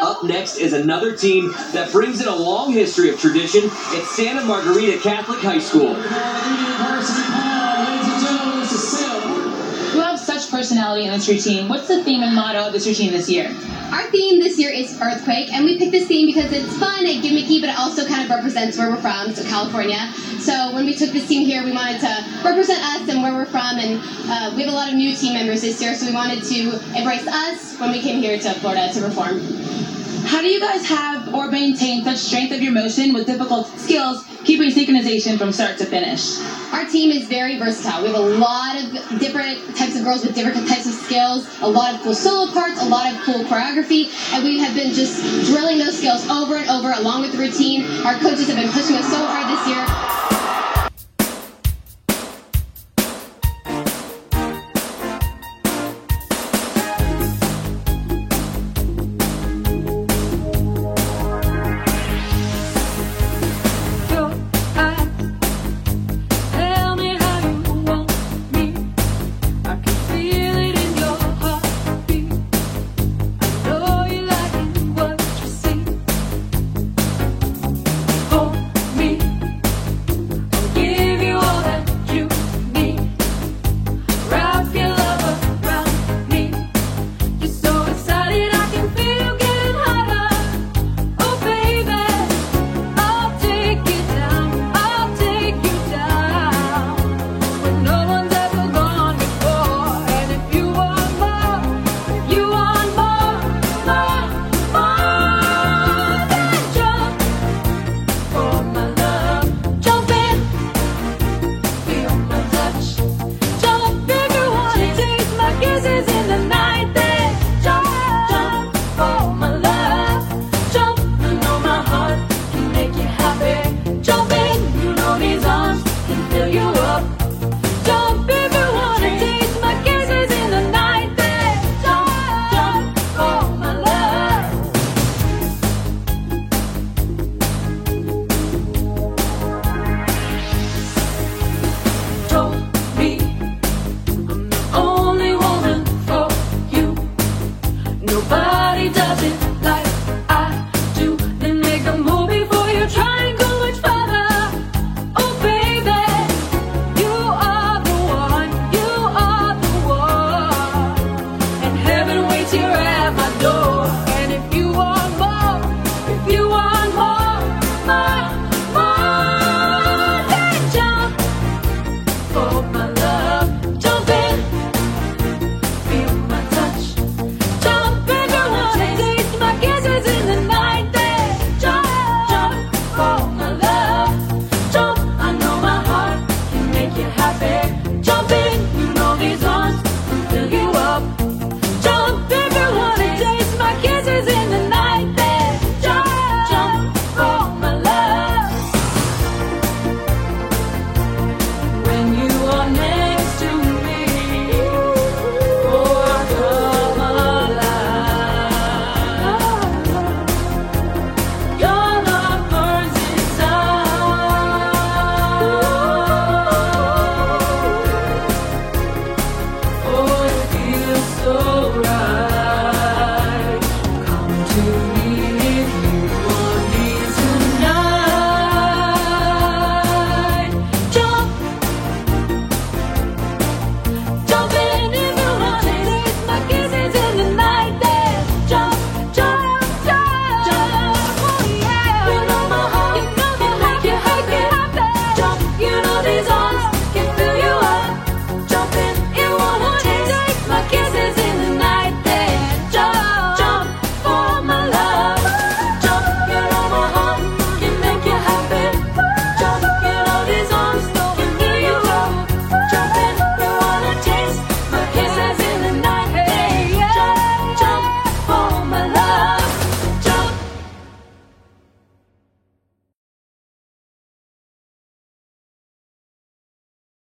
up next is another team that brings in a long history of tradition. It's Santa Margarita Catholic High School. You have such personality in this routine. What's the theme and motto of this routine this year? Our theme this year is Earthquake, and we picked this theme because it's fun and gimmicky, but it also kind of represents where we're from, so California. So when we took this team here, we wanted to represent us and where we're from, and uh, we have a lot of new team members this year, so we wanted to embrace us when we came here to Florida to perform. How do you guys have or maintain such strength of your motion with difficult skills, keeping synchronization from start to finish? Our team is very versatile. We have a lot of different types of girls with different types of skills, a lot of cool solo parts, a lot of cool choreography, and we have been just drilling those skills over and over along with the routine. Our coaches have been pushing us so hard this year. Nobody